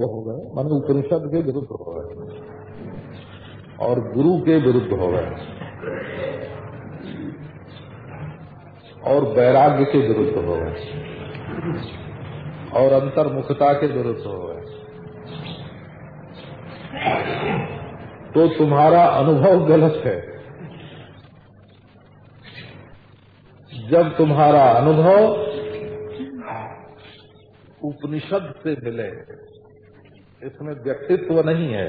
विरुद्ध हो गए, माने उपनिषद के विरुद्ध हो गए और गुरु के विरुद्ध हो गए और वैराग्य के विरुद्ध हो गए और अंतर्मुखता के विरुद्ध हो गए। तो तुम्हारा अनुभव गलत है। जब तुम्हारा अनुभव उपनिषद से मिले इसमें व्यक्तित्व नहीं है।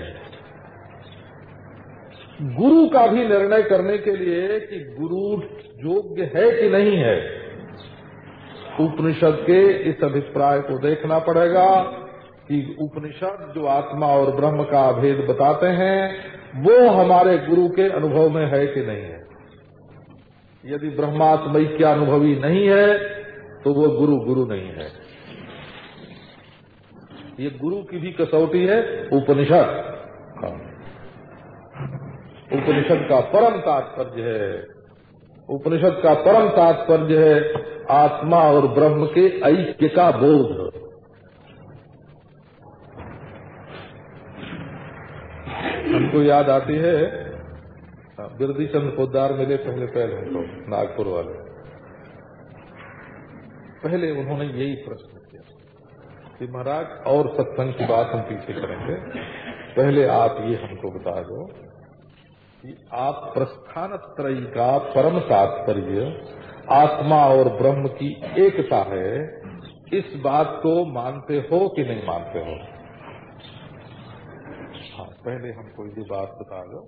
गुरु का भी निर्णय करने के लिए कि गुरु योग्य है कि नहीं है, उपनिषद के इस अभिप्राय को देखना पड़ेगा कि उपनिषद जो आत्मा और ब्रह्म का भेद बताते हैं, वो हमारे गुरु के अनुभव में है कि नहीं है। यदि ब्रह्मात्मय के अनुभवी नहीं है तो वो गुरु गुरु नहीं है। ये गुरु की भी कसौटी है उपनिषद। उपनिषद का परम तात्पर्य है। उपनिषद का परम तात्पर्य है आत्मा और ब्रह्म के ऐक्य का बोध। हमको याद आती है बिरदी चंद पोदार मिले पहले पहले नागपुर वाले। पहले उन्होंने यही प्रश्न कि महाराज, और सत्संग की बात हम पीछे करेंगे। पहले आप ये हमको बता दो कि आप प्रस्थान त्रयी का परम तात्पर्य आत्मा और ब्रह्म की एकता है, इस बात को मानते हो कि नहीं मानते हो? हाँ पहले हमको ये बात बता दो।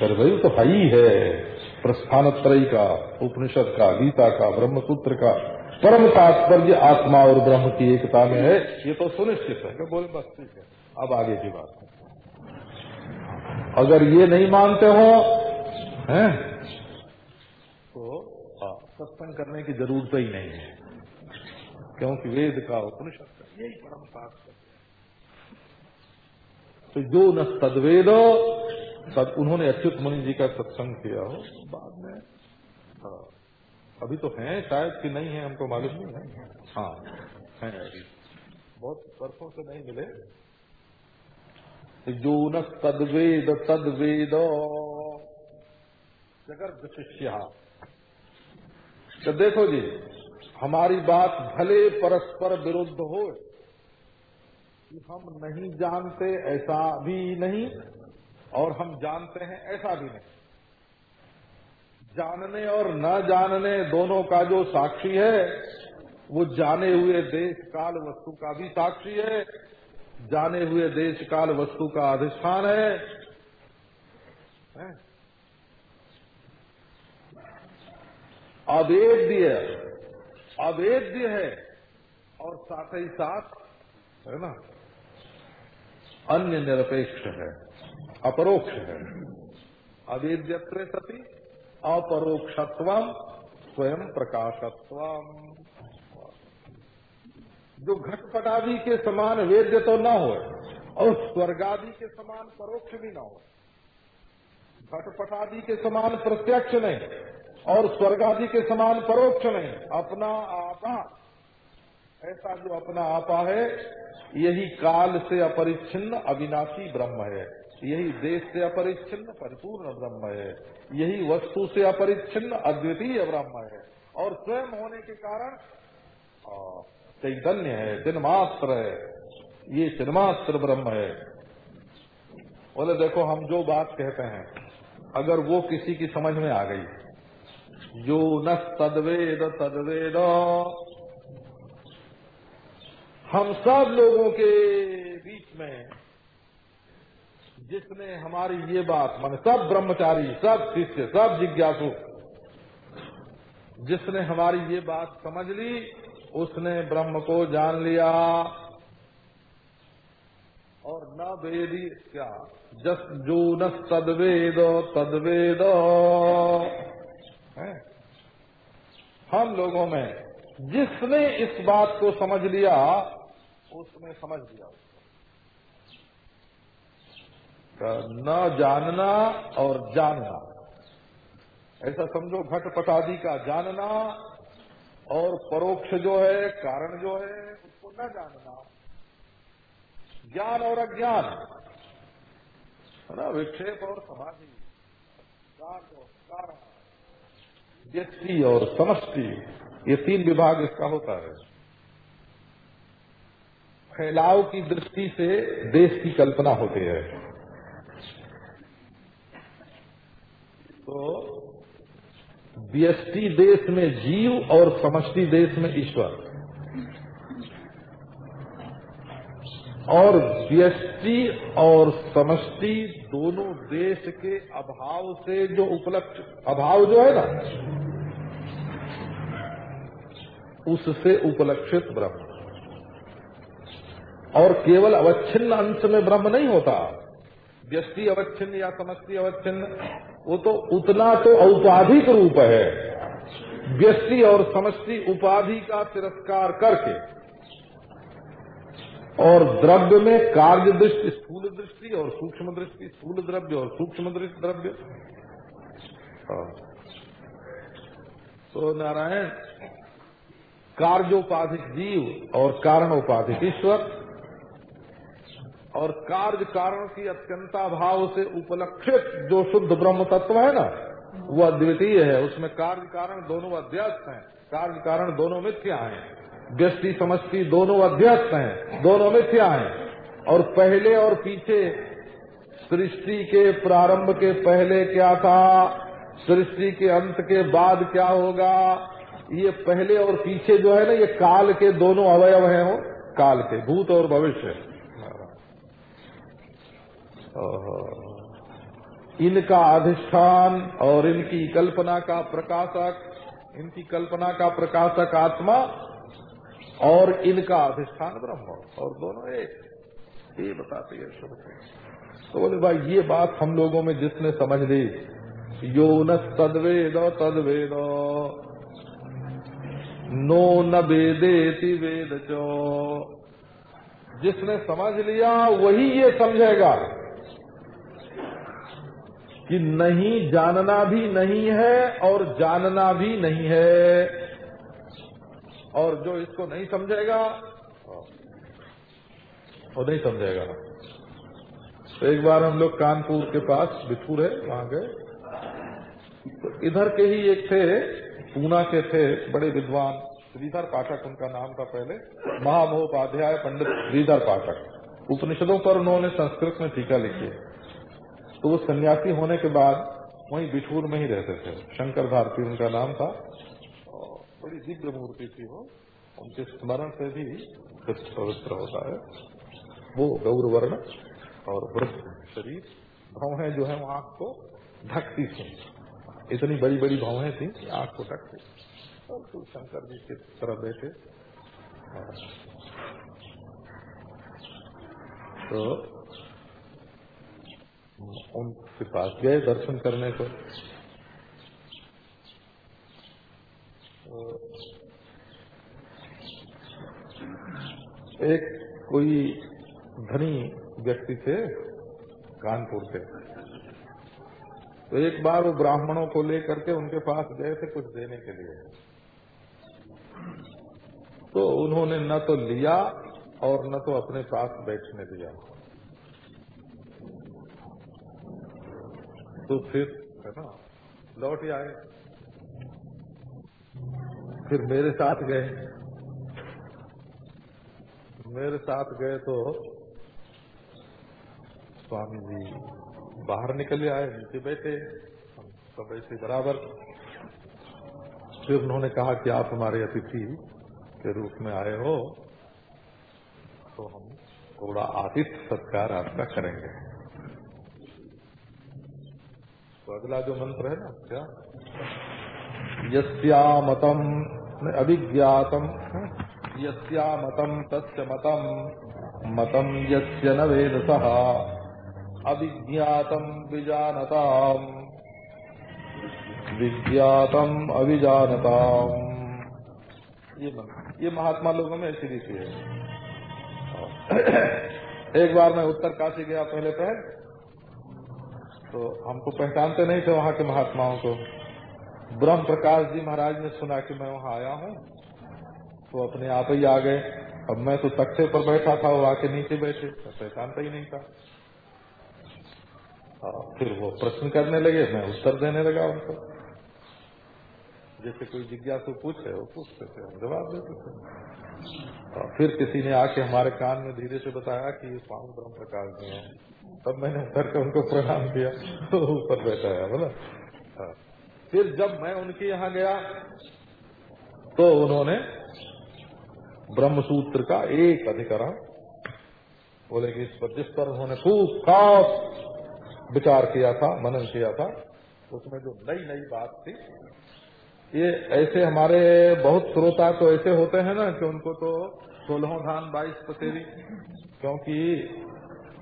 कर भाई तो ही है। प्रस्थान त्रयी का उपनिषद का गीता का ब्रह्म सूत्र का परम तात्पर्य आत्मा और ब्रह्म की एकता में है। ये तो सुनिश्चित है बोले बस ठीक है। अब आगे की बात। अगर ये नहीं मानते हो, हैं? तो सत्संग करने की ज़रूरत ही नहीं है। क्योंकि वेद का उपनिषद यही परम तात्पर्य तो जो न तदवेद तद उन्होंने अच्युत मुनि जी का सत्संग किया हो। बाद में। हाँ, अभी तो हैं शायद कि नहीं है हमको मालूम नहीं है। हाँ हैं अभी। बहुत वर्षों से नहीं मिले। जो न तदवेद। तद्वेद शिष्या तो देखो जी हमारी बात भले परस्पर विरुद्ध हो कि हम नहीं जानते ऐसा भी नहीं। और हम जानते हैं ऐसा भी नहीं। जानने और न जानने दोनों का जो साक्षी है वो जाने हुए देश काल वस्तु का भी साक्षी है जाने हुए देश काल वस्तु का अधिष्ठान है, अवेद्य अवेद्य है और साथ ही साथ है ना? अन्य निरपेक्ष है, अपरोक्ष है। अवेद्यत्व सती, अपरोक्षत्व स्वयं प्रकाशत्व। जो घटपटादि के समान वेद्य तो न हो और स्वर्गादि के समान परोक्ष भी न हो घटपटादि के समान प्रत्यक्ष नहीं, और स्वर्गादि के समान परोक्ष नहीं, अपना आपा ऐसा जो अपना आपा है, यही काल से अपरिच्छिन्न अविनाशी ब्रह्म है। यही देश से अपरिच्छिन्न परिपूर्ण ब्रह्म है। यही वस्तु से अपरिच्छिन्न अद्वितीय ब्रह्म है। और स्वयं होने के कारण चैतन्य है चिन्मात्र है। ये चिन्मात्र ब्रह्म है। बोले, देखो, हम जो बात कहते हैं, अगर वो किसी की समझ में आ गई, जो न तदवेद तदवेद हम सब लोगों के बीच में जिसने हमारी ये बात मान, सब ब्रह्मचारी, सब शिष्य, सब जिज्ञासु, जिसने हमारी ये बात समझ ली, उसने ब्रह्म को जान लिया। और न वेदी क्या? जस जो न तदवेद। तदवेद हम लोगों में जिसने इस बात को समझ लिया उसने समझ लिया। न जानना और जानना। ऐसा समझो घट पटादी का जानना और परोक्ष जो है, कारण जो है, उसको न जानना। ज्ञान और अज्ञान। है ना? विक्षेप और समाधि। और कारण। व्यक्ति और समष्टि। ये तीन विभाग इसका होता है। फैलाव की दृष्टि से देश की कल्पना होती है। तो व्यष्टि देश में जीव और समष्टि देश में ईश्वर। और व्यष्टि और समष्टि दोनों देश के अभाव से जो उपलब्ध अभाव जो है ना, उससे उपलक्षित ब्रह्म। और केवल अवच्छिन्न अंश में ब्रह्म नहीं होता। व्यष्टि अवच्छिन्न या समष्टि अवच्छिन्न, वो तो उतना तो औपाधिक रूप है। व्यष्टि और समष्टि उपाधि का तिरस्कार करके। और द्रव्य में कार्य दृष्टि, स्थूल दृष्टि और सूक्ष्म दृष्टि, स्थूल द्रव्य और सूक्ष्म दृष्टि द्रव्य। हाँ। तो नारायण, कार्योपाधिक जीव और कारणोपाधिक ईश्वर। और कार्य कारण की अत्यंता भाव से उपलक्षित जो शुद्ध ब्रह्म तत्व है ना वो अद्वितीय है। उसमें कार्य कारण दोनों अध्यस्त हैं। कार्य कारण दोनों मिथ्या हैं। व्यक्ति समष्टि दोनों अध्यस्त हैं। दोनों मिथ्या हैं। और पहले और पीछे सृष्टि के प्रारंभ के पहले क्या था? सृष्टि के अंत के बाद क्या होगा? ये पहले और पीछे जो है ना, ये काल के दोनों अवयव हैं हो काल के, भूत और भविष्य। इनका अधिष्ठान और इनकी कल्पना का प्रकाशक, इनकी कल्पना का प्रकाशक आत्मा और इनका अधिष्ठान ब्रह्म और दोनों एक। ये बताते हैं से। तो बोले, भाई, ये बात हम लोगों में जिसने समझ ली, यो न तदवेद तदवेद। नो न वेद चो। जिसने समझ लिया, वही ये समझेगा। कि नहीं जानना भी नहीं है और जानना भी नहीं है। और जो इसको नहीं समझेगा, वो नहीं समझेगा। तो एक बार हम लोग कानपुर के पास बिठूर है, वहाँ गए। तो इधर के ही एक थे, पूना के थे बड़े विद्वान, श्रीधर पाठक, उनका नाम था पहले। महामहोपाध्याय पंडित श्रीधर पाठक। उपनिषदों पर उन्होंने संस्कृत में टीका लिखी है। तो वो सन्यासी होने के बाद वहीं बिठूर में ही रहते थे। शंकर भारती उनका नाम था। बड़ी दिव्य मूर्ति थी वो। उनके स्मरण से भी पवित्र होता है। वो गौर वर्ण और वृद्ध शरीर भवें जो है वो आँख को ढकती थी। इतनी बड़ी बड़ी भवें थी आँख को ढकती। और तो शंकर जी की तरफ़ बैठे तो उनके पास गए दर्शन करने को। एक कोई धनी व्यक्ति थे, कानपुर के। तो एक बार वो ब्राह्मणों को लेकर के उनके पास गए थे कुछ देने के लिए। तो उन्होंने न तो लिया और न तो अपने पास बैठने दिया। तो फिर है ना, लौट आए। फिर मेरे साथ गए। मेरे साथ गए तो स्वामी जी बाहर निकले आए, नीचे बैठे, हम सब ऐसे बराबर। फिर उन्होंने कहा कि आप हमारे अतिथि के रूप में आए हो तो हम थोड़ा आतिथ्य सत्कार आपका करेंगे। तो अगला जो मंत्र है ना, क्या? यस्यामतम अभिज्ञातम यस्यामतम, तस्य मतम मतम यस्य न वेदसः, अभिज्ञातम विजानताम, विज्ञातम अभिजानताम। ये ये महात्मा लोगों में ऐसी रीति है। एक बार मैं उत्तर काशी गया पहले पहले। तो हमको पहचानते नहीं थे वहाँ के महात्माओं को। ब्रह्म प्रकाश जी महाराज ने सुना कि मैं वहाँ आया हूँ तो अपने आप ही आ गए। अब मैं तो तख्ते पर बैठा था वो आके नीचे बैठे पहचानता ही नहीं था। हाँ, फिर वो प्रश्न करने लगे मैं उत्तर देने लगा उनको। जैसे कोई जिज्ञासु पूछे, वो पूछते थे हम जवाब देते थे और फिर किसी ने आके हमारे कान में धीरे से बताया कि ये स्वामी ब्रह्म प्रकाश जी हैं, तब मैंने उतर के उनको प्रणाम किया तो ऊपर बैठा है, बोला हाँ। फिर जब मैं उनके यहाँ गया तो उन्होंने ब्रह्मसूत्र का एक अधिकरण बोले कि इस पर जिस पर उन्होंने खूब खास विचार किया था, मनन किया था, उसमें जो नई नई बात थी ये ऐसे हमारे बहुत श्रोता तो ऐसे होते हैं ना कि उनको तो सोलह धान, बाईस पसेरी, क्योंकि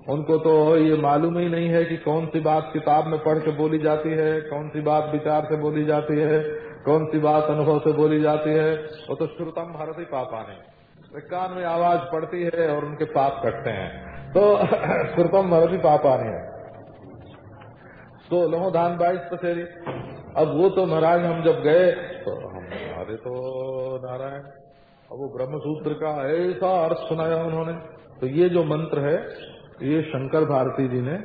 उनको तो ये मालूम ही नहीं है कि कौन सी बात किताब में पढ़ के बोली जाती है, कौन सी बात विचार से बोली जाती है, कौन सी बात अनुभव से बोली जाती है। वो तो श्रुतम भारती पापा ने कान में आवाज़ पड़ती है और उनके पाप कटते हैं। तो श्रुतम भारती पापा ने तो लोहो धान, बाईस पसेरी। अब वो तो महाराज हम जब गए तो हम अरे तो नारायण। अब वो ब्रह्मसूत्र का ऐसा अर्थ सुनाया उन्होंने। तो ये जो मंत्र है, ये शंकर भारती जी ने,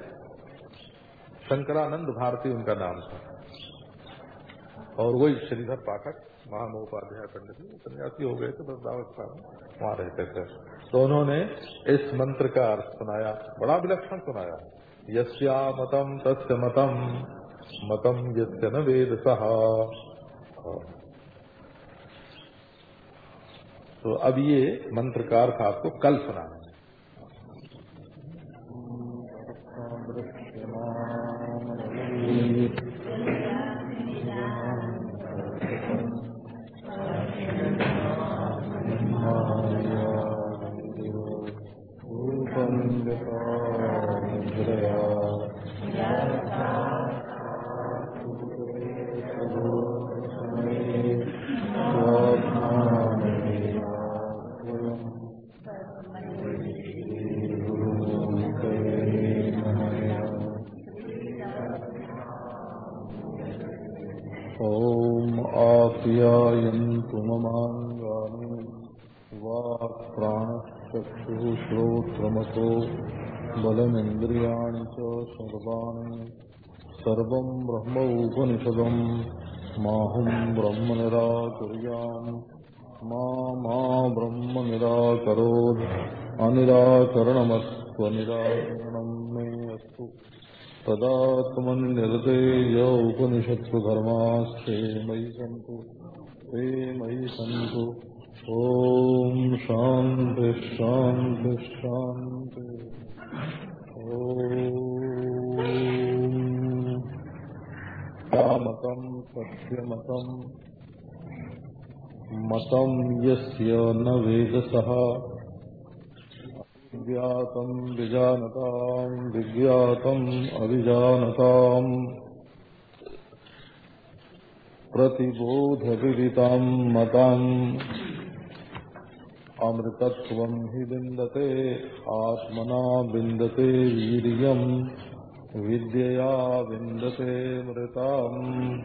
शंकरानंद भारती उनका नाम था और वही श्रीधर पाठक महामोपाध्याय पंडित जी, सन्यासी हो गए थे, वृद्धावस्था वहाँ रहते थे। तो उन्होंने इस मंत्र का अर्थ सुनाया, बड़ा विलक्षण सुनाया। यस्या मतम तस्य मतम। मतम यस्य न वेद सहा तो अब ये मंत्रकार का अर्थ आपको कल सुनाना आप्यायन्तु सर्वम् ब्रह्म उपनिषदम्। माहुम् ब्रह्म निराकुर्याम् मा मा ब्रह्म निराकरोत्। अनिराकरणमस्त्वनिराकरणम् मे अस्तु। तदात्मन्निर्देय उपनिषत्सु धर्मास्ते मयि सन्तु। ते मयि सन्तु। ॐ शान्ति शान्ति शान्ति। कामतम् सत्यमतम् मतम् यस्य न वेदसः। विज्ञातम् विजानताम् विज्ञातम् अभिजानताम्। प्रतिबोधविदिताम् मतम् अमृतत्वम् हि आत्मना विन्दते वीर्यम्। विद्यया विन्दते मृताम्।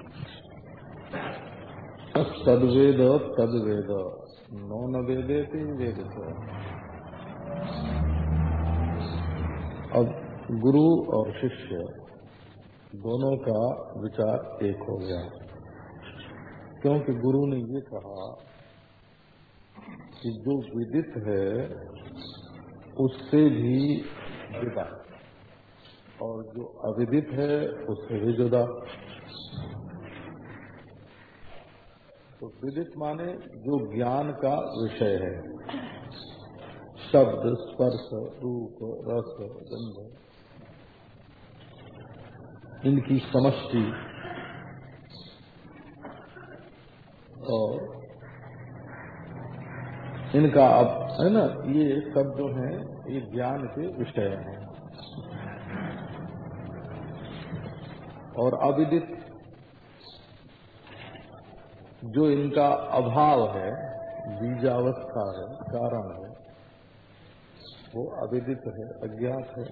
तद्वेद तद्वेद। नो न वेदेति वेद अब गुरु और शिष्य दोनों का विचार एक हो गया। क्योंकि गुरु ने ये कहा कि जो विदित है, उससे भी जुदा और जो अविदित है, उससे भी जुदा। तो विदित माने जो ज्ञान का विषय है। शब्द, स्पर्श, रूप, रस, गंध, इनकी समष्टि और इनका अब, है ना, ये सब जो है, ये ज्ञान के विषय हैं। और अविदित जो इनका अभाव है, बीजावस्था है, कारण है, वो अविदित है, अज्ञात है।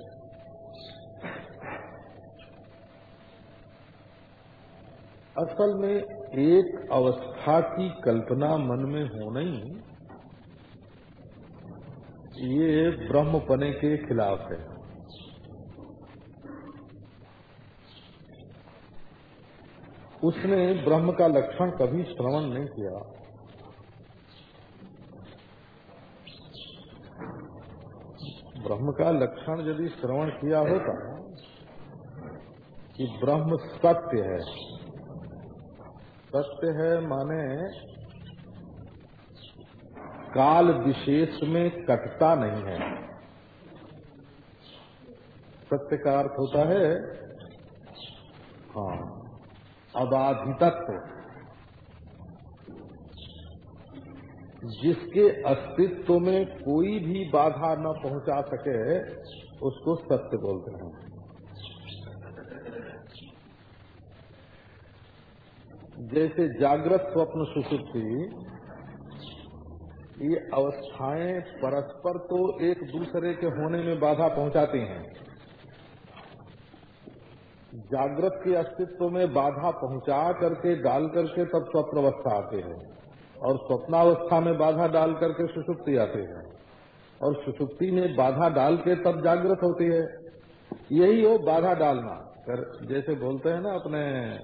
असल में एक अवस्था की कल्पना मन में ही ये ब्रह्मपने के खिलाफ है। उसने ब्रह्म का लक्षण कभी श्रवण नहीं किया। ब्रह्म का लक्षण यदि श्रवण किया होता कि ब्रह्म सत्य है। सत्य है माने काल विशेष में कटता नहीं है। सत्य का अर्थ होता है हाँ अबाधितत्व। जिसके अस्तित्व में कोई भी बाधा न पहुँचा सके, उसको सत्य बोलते हैं। जैसे जागृत स्वप्न सुसुप्ति, ये अवस्थाएँ परस्पर तो एक दूसरे के होने में बाधा पहुंचाती हैं। जागृत के अस्तित्व में बाधा पहुँचा करके डाल करके तब स्वप्न अवस्था आते हैं। और स्वप्नावस्था में बाधा डाल करके सुषुप्ति आती है। और सुषुप्ति में बाधा डाल के तब जागृत होती है। यही हो बाधा डालना। कर जैसे बोलते हैं ना अपने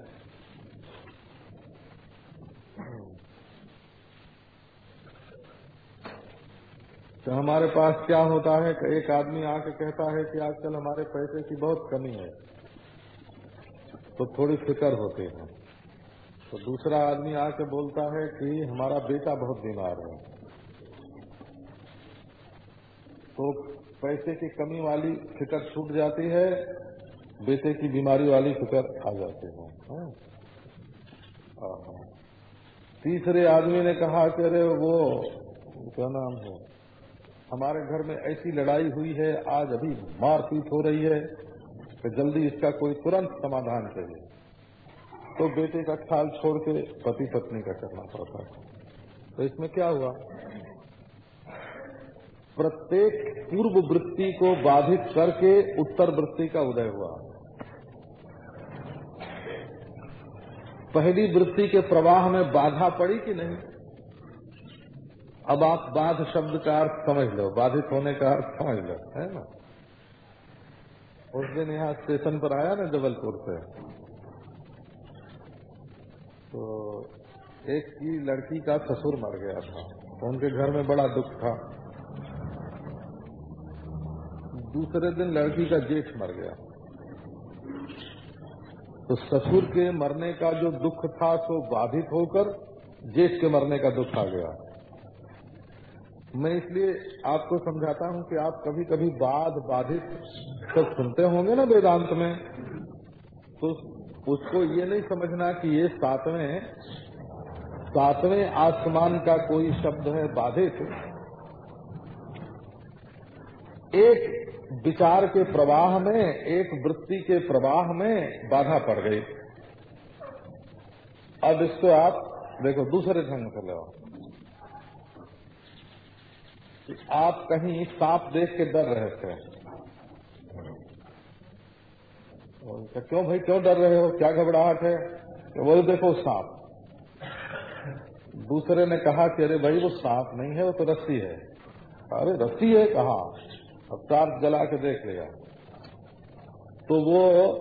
तो हमारे पास क्या होता है एक आदमी आके कहता है कि आजकल हमारे पैसे की बहुत कमी है। तो थोड़ी फ़िक्र होती है। तो दूसरा आदमी आके बोलता है कि हमारा बेटा बहुत बीमार है। तो पैसे की कमी वाली फ़िक्र छूट जाती है, बेटे की बीमारी वाली फ़िक्र आ जाती है। हाँ? तीसरे आदमी ने कहा कि अरे वो, क्या नाम है, हमारे घर में ऐसी लड़ाई हुई है, आज अभी मारपीट हो रही है। जल्दी इसका कोई तुरंत समाधान चाहिए। तो बेटे का ख्याल छोड़ के पति पत्नी का करना पड़ता है। तो इसमें क्या हुआ? प्रत्येक पूर्व वृत्ति को बाधित करके उत्तर वृत्ति का उदय हुआ। पहली वृत्ति के प्रवाह में बाधा पड़ी कि नहीं? अब आप बाध शब्द का अर्थ समझ लो। बाधित होने का अर्थ समझ लो, है ना? उस दिन यहाँ स्टेशन पर आया ना जबलपुर से। तो एक की लड़की का ससुर मर गया था तो उनके घर में बड़ा दुख था। दूसरे दिन लड़की का जेठ मर गया। तो ससुर के मरने का जो दुख था, सो बाधित होकर जेठ के मरने का दुख आ गया। मैं इसलिए आपको समझाता हूँ कि आप कभी कभी बाध बाधित सब सुनते होंगे ना वेदांत में तो उसको ये नहीं समझना कि ये सातवें सातवें आसमान का कोई शब्द है बाधित। एक विचार के प्रवाह में, एक वृत्ति के प्रवाह में बाधा पड़ गई। अब इसको आप, देखो, दूसरे ढंग से लो आप कहीं सांप देख के डर रहे थे। क्यों भाई, क्यों डर रहे हो? क्या घबराहट है? तो देखो सांप। दूसरे ने कहा कि, अरे भाई, वो सांप नहीं है, वो तो रस्सी है। अरे, रस्सी है? कहा? अब टार्च जला के देख लिया। तो वो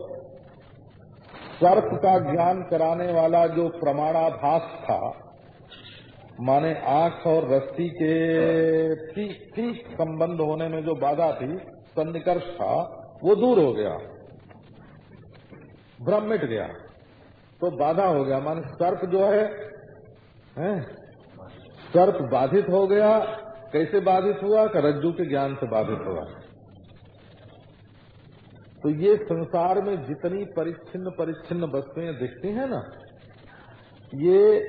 सर्प का ज्ञान कराने वाला जो प्रमाणाभास था माने आँख और रस्सी के ठीक ठीक संबंध होने में जो बाधा थी सन्निकर्ष था वो दूर हो गया। भ्रम मिट गया। तो बाधा हो गया। माने सर्प जो है, है? सर्प बाधित हो गया। कैसे बाधित हुआ? कि रज्जु के ज्ञान से बाधित हुआ। तो ये संसार में जितनी परिच्छिन्न परिच्छिन्न वस्तुएँ दिखती हैं ना ये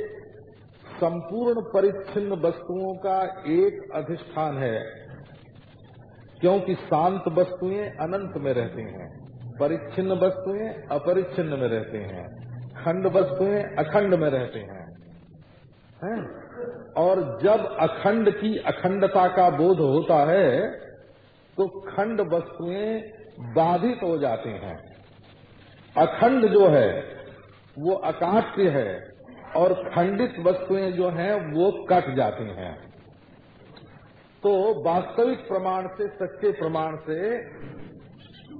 संपूर्ण परिच्छिन्न वस्तुओं का एक अधिष्ठान है, क्योंकि शांत वस्तुएँ अनंत में रहती हैं, परिच्छिन्न वस्तुएँ अपरिच्छिन्न में रहते हैं, खंड वस्तुएँ अखंड में रहते हैं, है? और जब अखंड की अखंडता का बोध होता है तो खंड वस्तुएँ बाधित हो जाती हैं अखंड जो है, वो अकाट्य है और खंडित वस्तुएँ जो हैं, वो कट जाती हैं। तो वास्तविक प्रमाण से, सच्चे प्रमाण से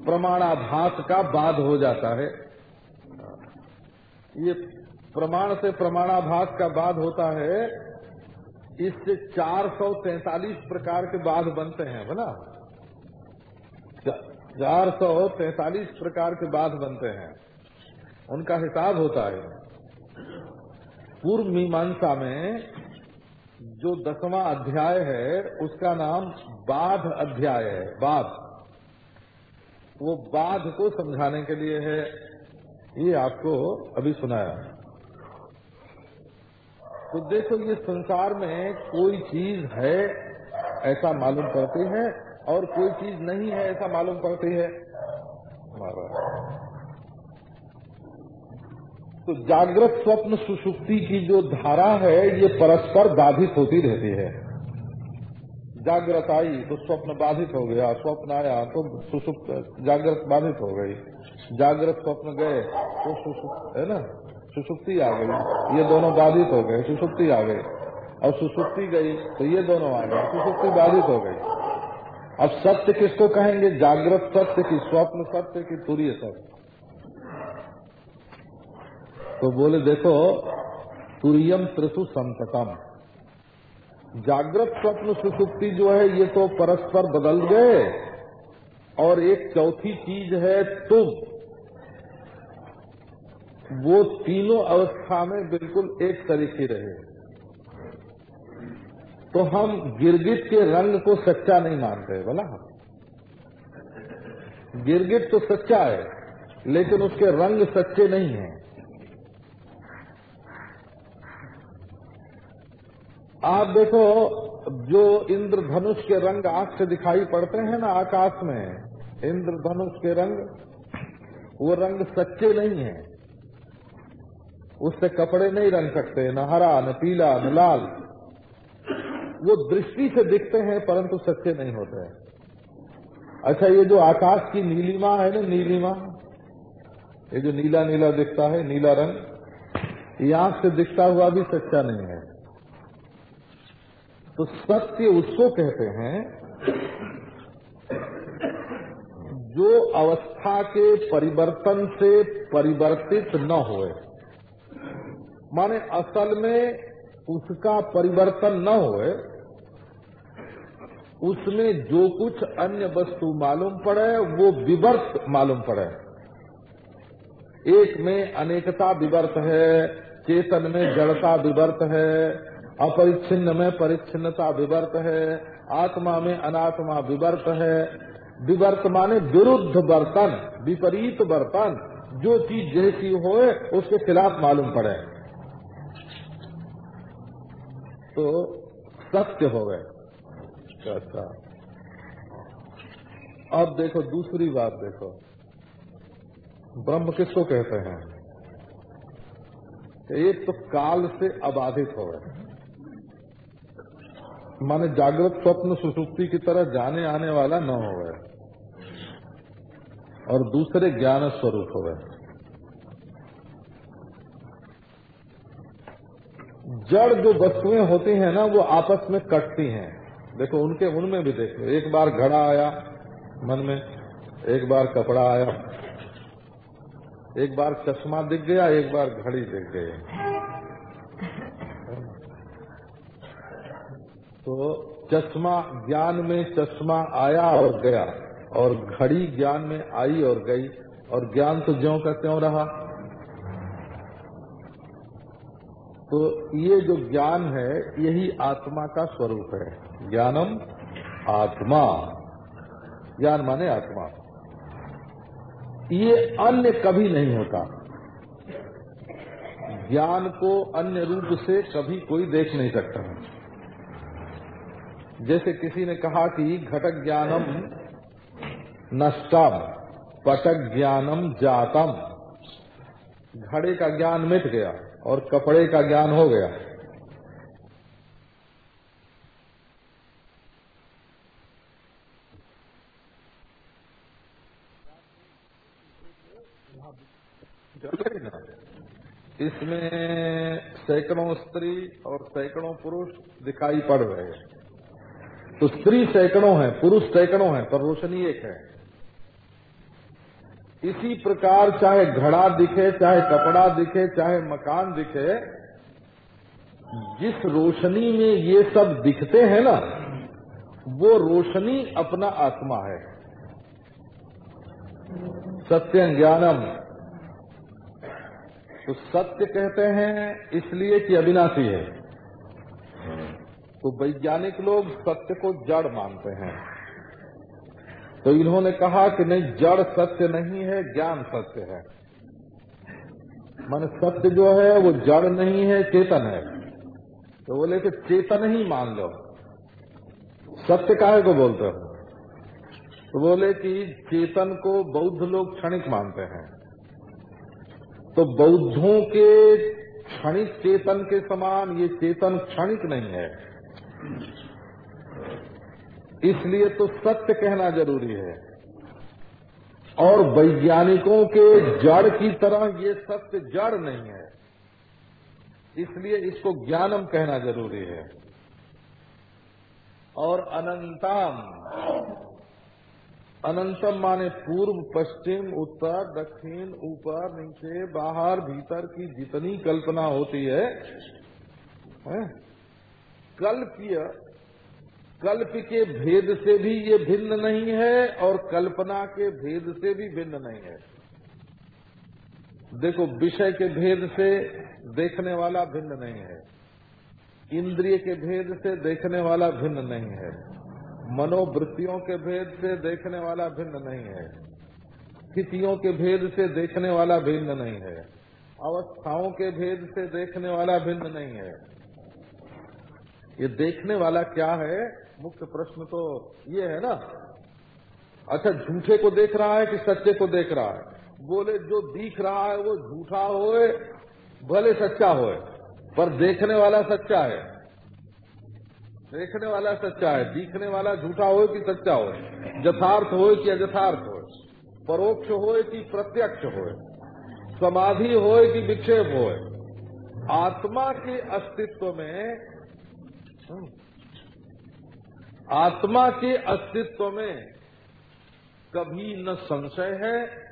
प्रमाणाभास का बाध हो जाता है। ये प्रमाण से प्रमाणाभास का बाध होता है, इससे चार सौ तैतालीस प्रकार के बाध बनते हैं बोला चार सौ तैतालीस प्रकार के बाध बनते हैं। उनका हिसाब होता है। पूर्व मीमांसा में जो दसवां अध्याय है, उसका नाम बाध अध्याय है, बाध। वो बाध को समझाने के लिए है, ये आपको अभी सुनाया। तो देखो, ये संसार में कोई चीज़ है, ऐसा मालूम पड़ती है, और कोई चीज़ नहीं है, ऐसा मालूम पड़ती है। तो जागृत स्वप्न सुषुप्ति की जो धारा है, ये परस्पर बाधित होती रहती है। जागृत आई तो स्वप्न बाधित हो गया, स्वप्न आया तो सुषुप्त जागृत बाधित हो गई। जागृत स्वप्न गए तो सुषुप्त है ना? सुसुप्ति आ गई, ये दोनों बाधित हो गए, सुसुप्ति आ गई। और सुसुप्ति गई तो ये दोनों आ गए, सुसुप्ति बाधित हो गई। अब सत्य किसको कहेंगे? जागृत सत्य की, स्वप्न सत्य की, तुरीय सत्य। तो बोले, देखो, तुरियम त्रिशु संतकम जागृत स्वप्न सुसुप्ति जो है, ये तो परस्पर बदल गए और एक चौथी चीज़ है तुम। वो तीनों अवस्था में बिल्कुल एक तरीके रहे। तो हम गिरगिट के रंग को सच्चा नहीं मानते बोला गिरगिट तो सच्चा है, लेकिन उसके रंग सच्चे नहीं हैं। आप देखो, जो इंद्रधनुष के रंग आँख से दिखाई पड़ते हैं ना आकाश में, इंद्रधनुष के रंग, वो रंग सच्चे नहीं है। उससे कपड़े नहीं रंग सकते, न हरा, न पीला, न लाल। वो दृष्टि से दिखते हैं, परंतु सच्चे नहीं होते हैं। अच्छा ये जो आकाश की नीलिमा है ना, नीलिमा, ये जो नीला नीला दिखता है, नीला रंग, ये आँख से दिखता हुआ भी सच्चा नहीं है। तो सत्य उसको कहते हैं जो अवस्था के परिवर्तन से परिवर्तित न होए। माने असल में उसका परिवर्तन न होए, उसमें जो कुछ अन्य वस्तु मालूम पड़े, वो विवर्त मालूम पड़े। एक में अनेकता विवर्त है, चेतन में जड़ता विवर्त है अपरिच्छिन्न में परिच्छिन्नता विवर्त है। आत्मा में अनात्मा विवर्त है। विवर्त माने विरुद्ध बर्तन, विपरीत बर्तन। जो चीज़ जैसी होए, उसके खिलाफ मालूम पड़े। तो सत्य हो गए। अच्छा। अब देखो, दूसरी बात देखो। ब्रह्म किसको कहते हैं? एक तो काल से अबाधित हो गए। माने जागृत स्वप्न सुसुप्ति की तरह जाने आने वाला न हो गए और दूसरे ज्ञान स्वरूप हो गए जड़ जो वस्तुएँ होती हैं ना, वो आपस में कटती हैं। देखो, उनके, उनमें भी देखो। एक बार घड़ा आया मन में, एक बार कपड़ा आया। एक बार चश्मा दिख गया, एक बार घड़ी दिख गई। तो चश्मा ज्ञान में चश्मा आया और गया, और घड़ी ज्ञान में आई और गई, और ज्ञान तो ज्यो का त्यों रहा। तो ये जो ज्ञान है, यही आत्मा का स्वरूप है। ज्ञानम आत्मा। ज्ञान माने आत्मा। ये अन्य कभी नहीं होता। ज्ञान को अन्य रूप से कभी कोई देख नहीं सकता। जैसे किसी ने कहा कि घटक ज्ञानम नष्टम, पटक ज्ञानम जातम। घड़े का ज्ञान मिट गया और कपड़े का ज्ञान हो गया। इसमें सैकड़ों स्त्री और सैकड़ों पुरुष दिखाई पड़ रहे हैं। तो स्त्री सैकड़ों है, पुरुष सैकड़ों है, पर रोशनी एक है। इसी प्रकार चाहे घड़ा दिखे, चाहे कपड़ा दिखे, चाहे मकान दिखे, जिस रोशनी में ये सब दिखते हैं ना, वो रोशनी अपना आत्मा है। सत्य ज्ञानम। तो सत्य कहते हैं इसलिए कि अविनाशी है। तो वैज्ञानिक लोग सत्य को जड़ मानते हैं। तो इन्होंने कहा कि नहीं, जड़ सत्य नहीं है, ज्ञान सत्य है। मान सत्य जो है, वो जड़ नहीं है, चेतन है। तो बोले कि चेतन ही मान लो। सत्य काहे को बोलते हो? तो बोले कि चेतन को बौद्ध लोग क्षणिक मानते हैं। तो बौद्धों के क्षणिक चेतन के समान ये चेतन क्षणिक नहीं है। इसलिए तो सत्य कहना ज़रूरी है। और वैज्ञानिकों के जड़ की तरह ये सत्य जड़ नहीं है। इसलिए इसको ज्ञानम कहना ज़रूरी है। और अनंतम अनंतम माने पूर्व पश्चिम उत्तर दक्षिण ऊपर नीचे बाहर भीतर की जितनी कल्पना होती है, है? कल्पीय, कल्प के भेद से भी ये भिन्न नहीं है और कल्पना के भेद से भी भिन्न नहीं है। देखो, विषय के भेद से देखने वाला भिन्न नहीं है। इंद्रिय के भेद से देखने वाला भिन्न नहीं है। मनोवृत्तियों के भेद से देखने वाला भिन्न नहीं है। स्थितियों के भेद से देखने वाला भिन्न नहीं है। अवस्थाओं के भेद से देखने वाला भिन्न नहीं है। ये देखने वाला क्या है? मुख्य प्रश्न तो ये है ना। अच्छा झूठे को देख रहा है कि सच्चे को देख रहा है? बोले, जो दिख रहा है वो झूठा होए, भले सच्चा होए, पर देखने वाला सच्चा है। देखने वाला सच्चा है, दिखने वाला झूठा हो कि सच्चा हो यथार्थ हो कि अयथार्थ हो परोक्ष हो कि प्रत्यक्ष हो समाधि हो कि विक्षेप हो आत्मा के अस्तित्व में आत्मा के अस्तित्व में कभी न संशय है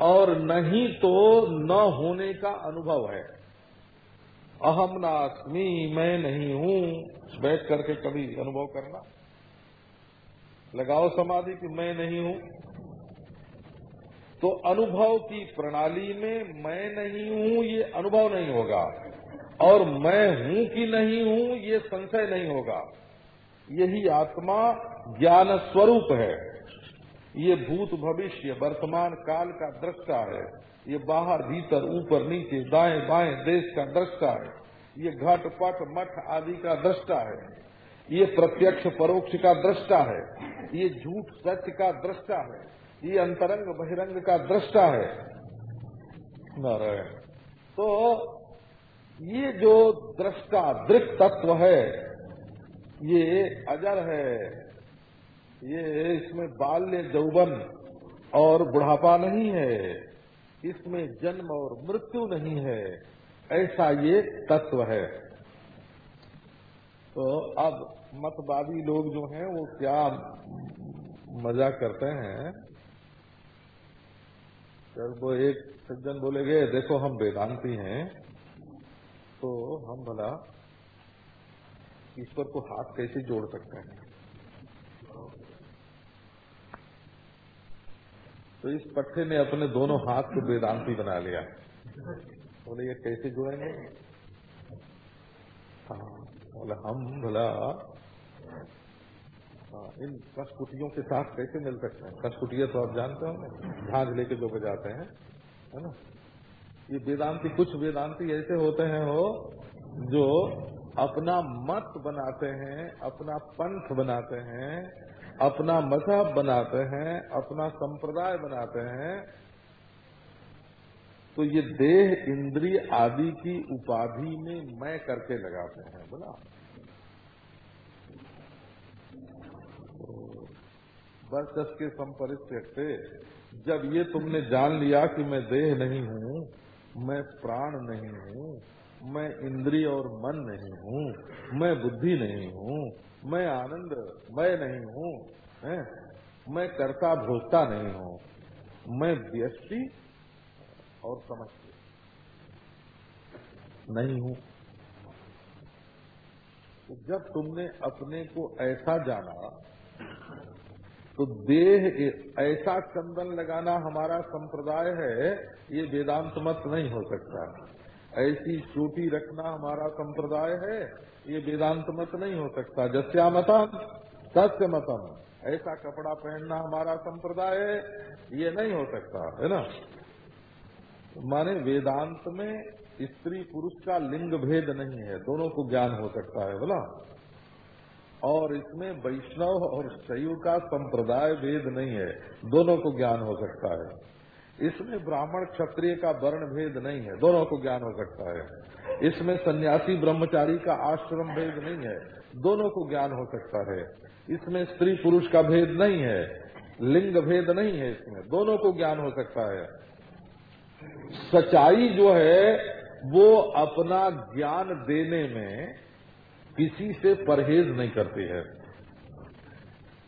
और नहीं तो न होने का अनुभव है। अहम नास्मी मैं नहीं हूँ। बैठ करके कभी अनुभव करना। लगाओ समाधि कि मैं नहीं हूँ। तो अनुभव की प्रणाली में मैं नहीं हूँ, ये अनुभव नहीं होगा। और मैं हूँ कि नहीं हूँ, ये संशय नहीं होगा। यही आत्मा ज्ञान स्वरूप है। ये भूत भविष्य, वर्तमान काल का दृष्टा है। ये बाहर, भीतर, ऊपर, नीचे, दाएँ बाएँ, देश का दृष्टा है। ये घट, पट, मठ आदि का दृष्टा है। ये प्रत्यक्ष, परोक्ष का दृष्टा है। ये झूठ, सत्य का दृष्टा है। ये अंतरंग, बहिरंग का दृष्टा है। नारायण तो ये जो दृष्टा दृक तत्व है, ये अजर है। ये इसमें बाल्य जौवन और बुढ़ापा नहीं है। इसमें जन्म और मृत्यु नहीं है। ऐसा ये तत्व है। तो अब मतवादी लोग जो हैं, वो क्या मज़ा करते हैं? जब वो एक सज्जन बोले गए देखो, हम वेदांती हैं। तो हम भला ईश्वर को हाथ कैसे जोड़ सकते हैं? तो इस पट्टे ने अपने दोनों हाथ को वेदांती बना लिया। बोले ये कैसे जुड़ेंगे? हाँ बोले हम भला हाँ, इन कसकुटियों के साथ कैसे मिल सकते हैं? कसकुटिया तो आप जानते हो झांझ लेके जो बजाते हैं है ना? ये वेदांती, कुछ वेदांति ऐसे होते हैं हो, जो अपना मत बनाते हैं, अपना पंथ बनाते हैं, अपना मज़हब बनाते हैं, अपना संप्रदाय बनाते हैं तो ये देह इंद्रिय आदि की उपाधि में मैं करके लगाते हैं, बोला। वर्चस्व के संपरित से जब ये तुमने जान लिया कि मैं देह नहीं हूँ मैं प्राण नहीं हूँ, मैं इंद्रिय और मन नहीं हूँ, मैं बुद्धि नहीं हूँ, मैं आनंद, मैं नहीं हूँ मैं कर्ता भोक्ता नहीं हूँ, मैं व्यक्ति और समझती नहीं हूँ। तो जब तुमने अपने को ऐसा जाना तो देह ऐसा चंदन लगाना हमारा संप्रदाय है, ये वेदांत मत नहीं हो सकता। ऐसी चोटी रखना हमारा संप्रदाय है, ये वेदांत मत नहीं हो सकता। जस्या मतम सत्य मतम ऐसा कपड़ा पहनना हमारा संप्रदाय है, ये नहीं हो सकता, है ना? माने वेदांत में स्त्री पुरुष का लिंग भेद नहीं है, दोनों को ज्ञान हो सकता है, बोला? और इसमें वैष्णव और शैव का संप्रदाय भेद नहीं है, दोनों को ज्ञान हो सकता है। इसमें ब्राह्मण क्षत्रिय का वर्ण भेद नहीं है, दोनों को ज्ञान हो सकता है। इसमें सन्यासी ब्रह्मचारी का आश्रम भेद नहीं है, दोनों को ज्ञान हो सकता है। इसमें स्त्री पुरुष का भेद नहीं है, लिंग भेद नहीं है इसमें, दोनों को ज्ञान हो सकता है। सच्चाई जो है, वो अपना ज्ञान देने में किसी से परहेज नहीं करती है।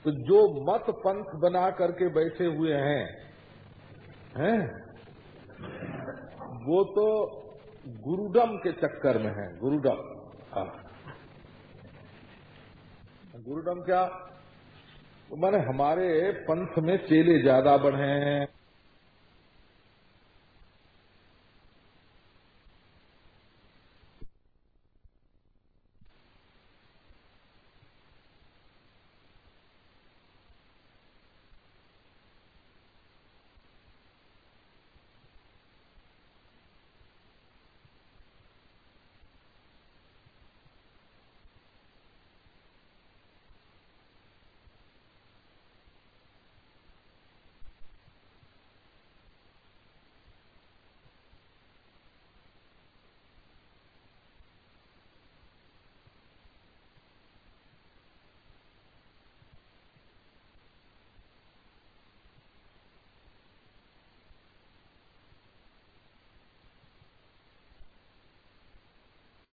तो जो मत पंथ बना करके बैठे हुए हैं हैं? वो तो गुरुडम के चक्कर में है, गुरुडम। हाँ। गुरुडम क्या? तो माने हमारे पंथ में चेले ज़्यादा बढ़े हैं।